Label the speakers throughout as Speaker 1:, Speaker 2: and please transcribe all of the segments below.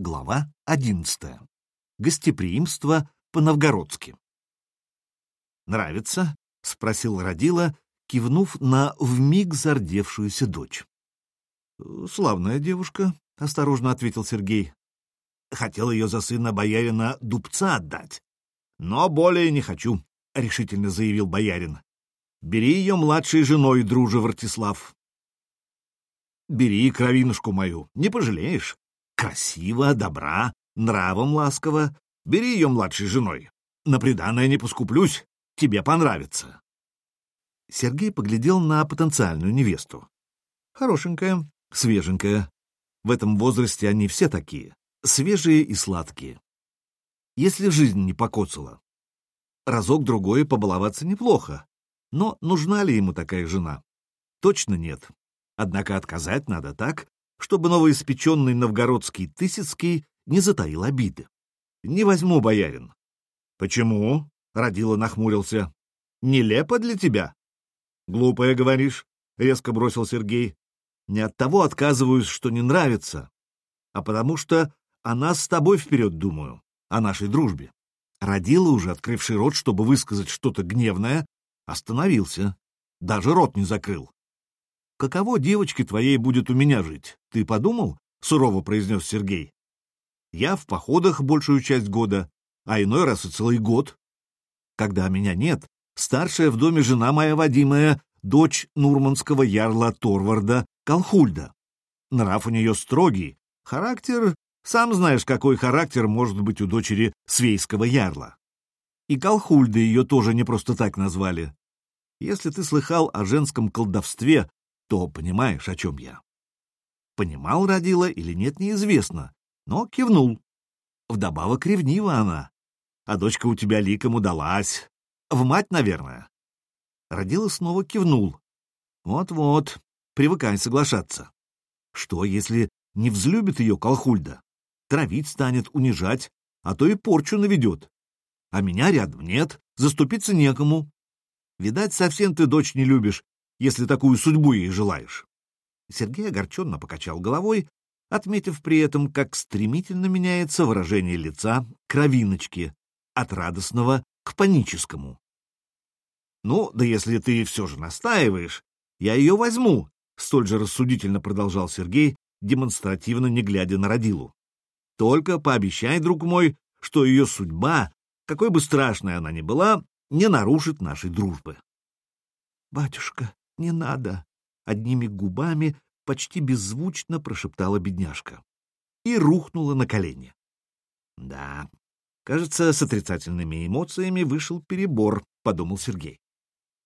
Speaker 1: Глава одиннадцатая. Гостеприимство по-новгородски. «Нравится?» — спросил Родила, кивнув на вмиг зардевшуюся дочь. «Славная девушка», — осторожно ответил Сергей. «Хотел ее за сына боярина Дубца отдать. Но более не хочу», — решительно заявил боярин. «Бери ее младшей женой, друже Вартислав». «Бери кровинушку мою, не пожалеешь. Красиво, добра, нравом ласково. Бери ее младшей женой. На приданное не поскуплюсь, тебе понравится». Сергей поглядел на потенциальную невесту. Хорошенькая, свеженькая. В этом возрасте они все такие, свежие и сладкие. Если жизнь не покоцала. Разок-другой побаловаться неплохо. Но нужна ли ему такая жена? Точно нет. Однако отказать надо так, чтобы новоиспеченный новгородский Тысяцкий не затаил обиды. «Не возьму, боярин». «Почему?» — Родила нахмурился. «Нелепо для тебя?» «Глупое, говоришь», — резко бросил Сергей. «Не от того отказываюсь, что не нравится, а потому что о нас с тобой вперед думаю, о нашей дружбе». Родила, уже открывший рот, чтобы высказать что-то гневное, остановился, даже рот не закрыл. «Каково девочке твоей будет у меня жить? Ты подумал?» — сурово произнес Сергей. «Я в походах большую часть года, а иной раз и целый год. Когда меня нет, старшая в доме жена моя Вадимая, дочь нурманского ярла Торварда Колхульда. Нрав у нее строгий, характер, сам знаешь, какой характер может быть у дочери свейского ярла. И Колхульда ее тоже не просто так назвали. Если ты слыхал о женском колдовстве, то понимаешь, о чем я. Понимал, родила или нет, неизвестно, но кивнул. Вдобавок ревнива она. А дочка у тебя ликом удалась, в мать, наверное. Родила снова кивнул. Вот-вот, привыкай соглашаться. Что, если не взлюбит ее Колхульда? Травить станет, унижать, а то и порчу наведет. А меня рядом нет, заступиться некому. Видать, совсем ты дочь не любишь, если такую судьбу ей желаешь. Сергей огорченно покачал головой, отметив при этом, как стремительно меняется выражение лица кровиночки от радостного к паническому. «Ну, да если ты все же настаиваешь, я ее возьму», — столь же рассудительно продолжал Сергей, демонстративно не глядя на родилу. «Только пообещай, друг мой, что ее судьба, какой бы страшной она ни была, не нарушит нашей дружбы». «Батюшка, не надо!» — одними губами почти беззвучно прошептала бедняжка и рухнула на колени. «Да, Кажется, с отрицательными эмоциями вышел перебор, подумал Сергей.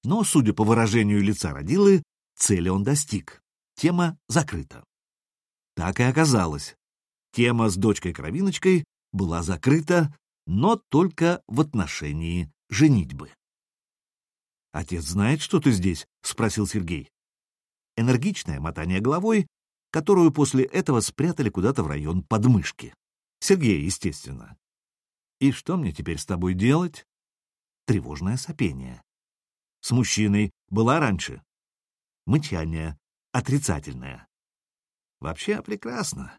Speaker 1: Но, судя по выражению лица родилы, цели он достиг. Тема закрыта. Так и оказалось. Тема с дочкой-кровиночкой была закрыта, но только в отношении женитьбы. «Отец знает, что ты здесь?» — спросил Сергей. Энергичное мотание головой, которую после этого спрятали куда-то в район подмышки. Сергей, естественно. И что мне теперь с тобой делать? Тревожное сопение. С мужчиной была раньше? Мычание. Отрицательное. Вообще прекрасно.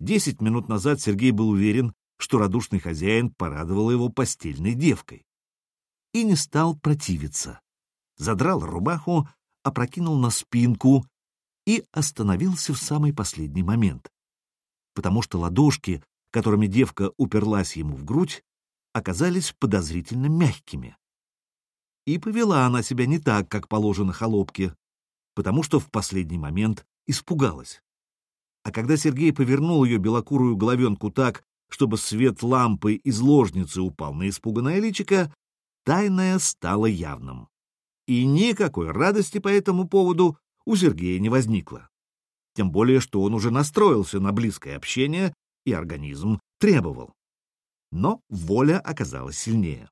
Speaker 1: Десять минут назад Сергей был уверен, что радушный хозяин порадовал его постельной девкой. И не стал противиться. Задрал рубаху, опрокинул на спинку и остановился в самый последний момент. Потому что ладошки, которыми девка уперлась ему в грудь, оказались подозрительно мягкими. И повела она себя не так, как положено холопке, потому что в последний момент испугалась. А когда Сергей повернул ее белокурую головенку так, чтобы свет лампы из ложницы упал на испуганное личико, тайное стало явным. И никакой радости по этому поводу у Сергея не возникло. Тем более, что он уже настроился на близкое общение и организм требовал. Но воля оказалась сильнее.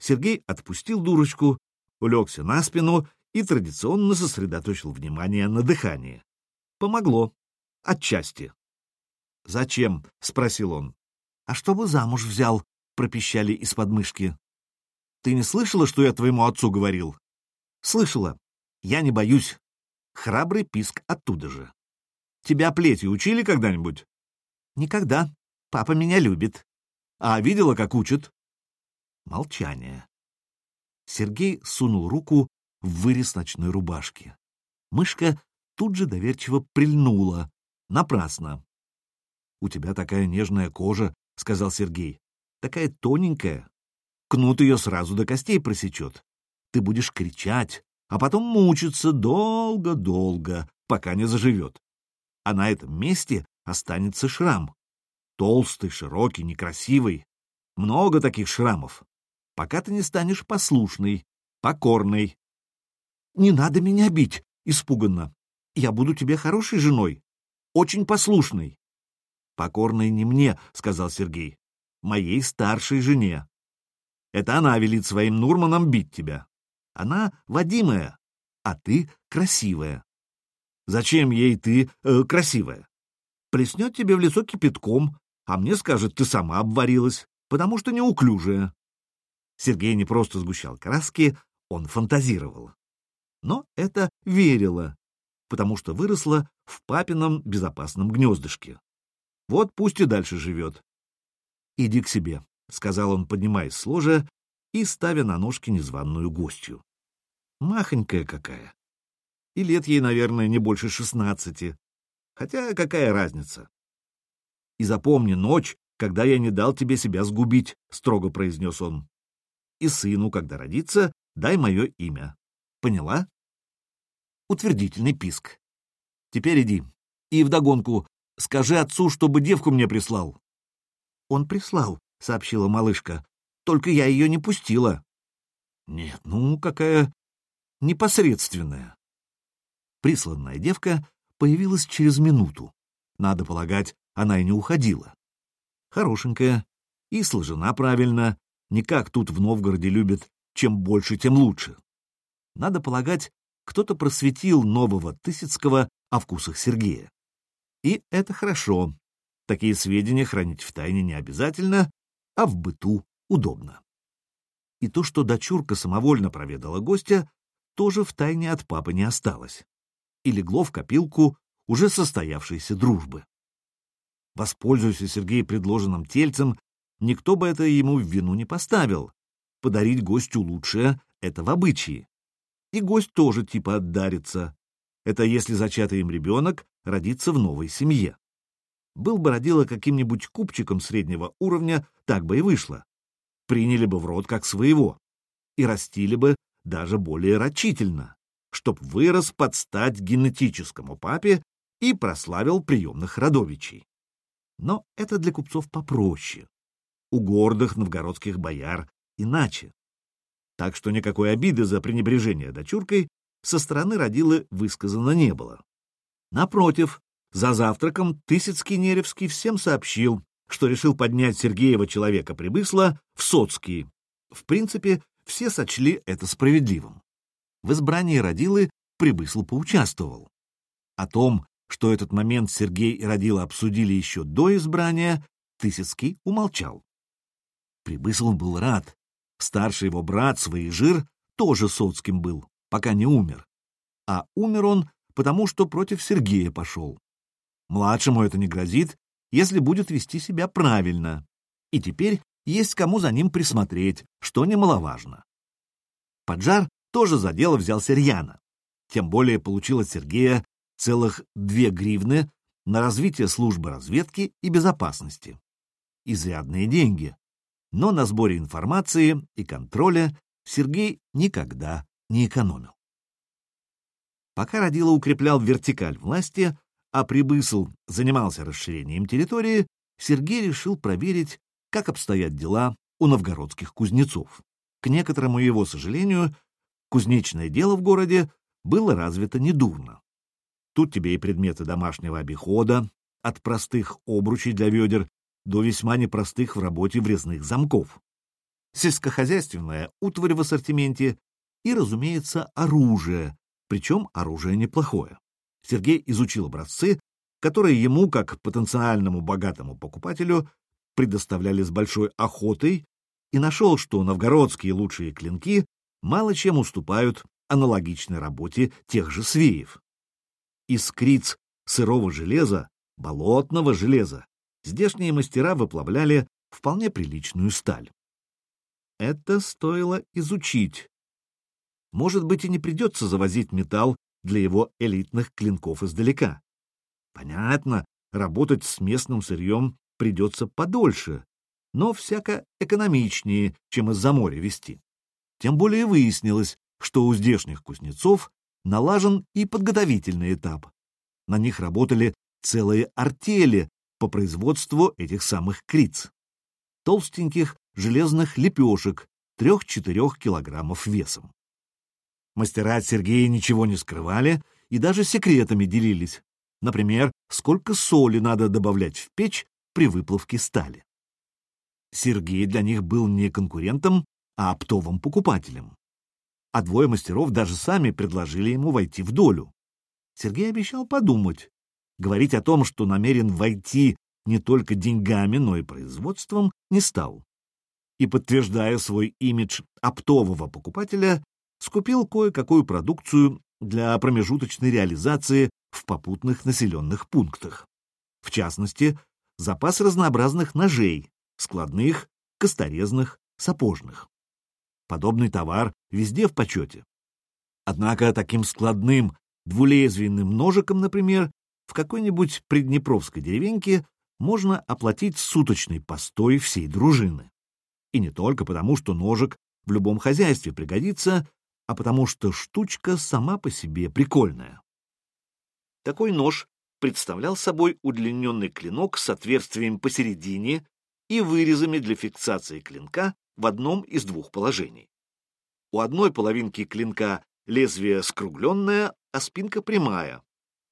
Speaker 1: Сергей отпустил дурочку, улегся на спину и традиционно сосредоточил внимание на дыхании. Помогло. Отчасти. «Зачем?» — спросил он. «А чтобы замуж взял», — пропищали из подмышки. «Ты не слышала, что я твоему отцу говорил?» «Слышала. Я не боюсь». Храбрый писк оттуда же. «Тебя плетью учили когда-нибудь?» Никогда. Папа меня любит. А видела, как учат? Молчание. Сергей сунул руку в вырез ночной рубашки. Мышка тут же доверчиво прильнула. Напрасно. «У тебя такая нежная кожа», — сказал Сергей. «Такая тоненькая. Кнут ее сразу до костей просечет. Ты будешь кричать, а потом мучиться долго-долго, пока не заживет. А на этом месте останется шрам. Толстый, широкий, некрасивый. Много таких шрамов. Пока ты не станешь послушной, покорной. — Не надо меня бить, — испуганно. — Я буду тебе хорошей женой, очень послушной. — Покорной не мне, — сказал Сергей, — моей старшей жене. Это она велит своим Нурманам бить тебя. Она Вадимая, а ты красивая. Зачем ей ты э, красивая? Плеснет тебе в лицо кипятком, а мне скажет, ты сама обварилась, потому что неуклюжая. Сергей не просто сгущал краски, он фантазировал. Но это верило, потому что выросла в папином безопасном гнездышке. Вот пусть и дальше живет. «Иди к себе», — сказал он, поднимаясь с ложа и ставя на ножки незваную гостью. Махонькая какая. И лет ей, наверное, не больше шестнадцати. Хотя какая разница? И запомни ночь, когда я не дал тебе себя сгубить, — строго произнес он. И сыну, когда родится, дай мое имя. Поняла? Утвердительный писк. Теперь иди. И вдогонку скажи отцу, чтобы девку мне прислал. Он прислал, — сообщила малышка. Только я ее не пустила. Нет, ну, какая непосредственная. Присланная девка появилась через минуту. Надо полагать, она и не уходила. Хорошенькая и сложена правильно, не как тут в Новгороде любят, чем больше, тем лучше. Надо полагать, кто-то просветил нового Тысяцкого о вкусах Сергея. И это хорошо. Такие сведения хранить в тайне не обязательно, а в быту удобно. И то, что дочурка самовольно проведала гостя, тоже в тайне от папы не осталось. И легло в копилку уже состоявшейся дружбы. Воспользуйся Сергей предложенным тельцем, никто бы это ему в вину не поставил. Подарить гостю лучшее — это в обычае. И гость тоже типа отдарится. Это если зачатый им ребенок родится в новой семье. Был бы родила каким-нибудь купчиком среднего уровня, так бы и вышло. Приняли бы в рот как своего. И растили бы даже более рачительно, чтоб вырос под стать генетическому папе и прославил приемных родовичей. Но это для купцов попроще. У гордых новгородских бояр иначе. Так что никакой обиды за пренебрежение дочуркой со стороны родилы высказано не было. Напротив, за завтраком Тысяцкий Неревский всем сообщил, что решил поднять Сергеева человека прибысла в Соцкий. В принципе, все сочли это справедливым. В избрании родилы Прибысл поучаствовал. О том, что этот момент Сергей и Родила обсудили еще до избрания, Тысяцкий умолчал. Прибысл был рад. Старший его брат, Своежир, тоже соцким был, пока не умер. А умер он, потому что против Сергея пошел. Младшему это не грозит, если будет вести себя правильно. И теперь есть кому за ним присмотреть, что немаловажно. Поджар тоже за дело взялся рьяно. Тем более получил от Сергея целых две гривны на развитие службы разведки и безопасности. Изрядные деньги. Но на сборе информации и контроля Сергей никогда не экономил. Пока Родила укреплял вертикаль власти, а Прибысл занимался расширением территории, Сергей решил проверить, как обстоят дела у новгородских кузнецов. К некоторому его сожалению, кузнечное дело в городе было развито недурно. Тут тебе и предметы домашнего обихода, от простых обручей для ведер до весьма непростых в работе врезных замков. Сельскохозяйственная утварь в ассортименте и, разумеется, оружие, причем оружие неплохое. Сергей изучил образцы, которые ему, как потенциальному богатому покупателю, предоставляли с большой охотой, и нашел, что новгородские лучшие клинки мало чем уступают аналогичной работе тех же свеев. Искриц сырого железа, болотного железа здешние мастера выплавляли вполне приличную сталь. Это стоило изучить. Может быть, и не придется завозить металл для его элитных клинков издалека. Понятно, работать с местным сырьем придется подольше, но всяко экономичнее, чем из-за моря везти. Тем более выяснилось, что у здешних кузнецов налажен и подготовительный этап. На них работали целые артели по производству этих самых криц. Толстеньких железных лепешек, трех-четырех килограммов весом. Мастера от Сергея ничего не скрывали и даже секретами делились. Например, сколько соли надо добавлять в печь при выплавке стали. Сергей для них был не конкурентом, а оптовым покупателем. А двое мастеров даже сами предложили ему войти в долю. Сергей обещал подумать. Говорить о том, что намерен войти не только деньгами, но и производством, не стал. И, подтверждая свой имидж оптового покупателя, скупил кое-какую продукцию для промежуточной реализации в попутных населенных пунктах. В частности, запас разнообразных ножей, складных, косторезных, сапожных. Подобный товар везде в почете. Однако таким складным, двулезвийным ножиком, например, в какой-нибудь приднепровской деревеньке можно оплатить суточный постой всей дружины. И не только потому, что ножик в любом хозяйстве пригодится, а потому что штучка сама по себе прикольная. Такой нож представлял собой удлиненный клинок с отверстием посередине и вырезами для фиксации клинка в одном из двух положений. У одной половинки клинка лезвие скругленное, а спинка прямая.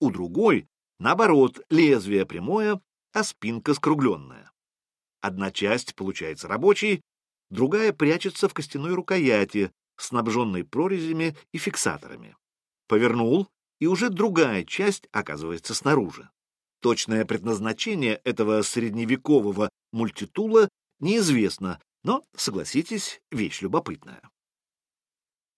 Speaker 1: У другой, наоборот, лезвие прямое, а спинка скругленная. Одна часть получается рабочей, другая прячется в костяной рукояти, снабженной прорезями и фиксаторами. Повернул, и уже другая часть оказывается снаружи. Точное предназначение этого средневекового мультитула неизвестно, но, согласитесь, вещь любопытная.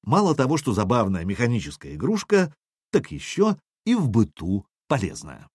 Speaker 1: Мало того, что забавная механическая игрушка, так еще и в быту полезная.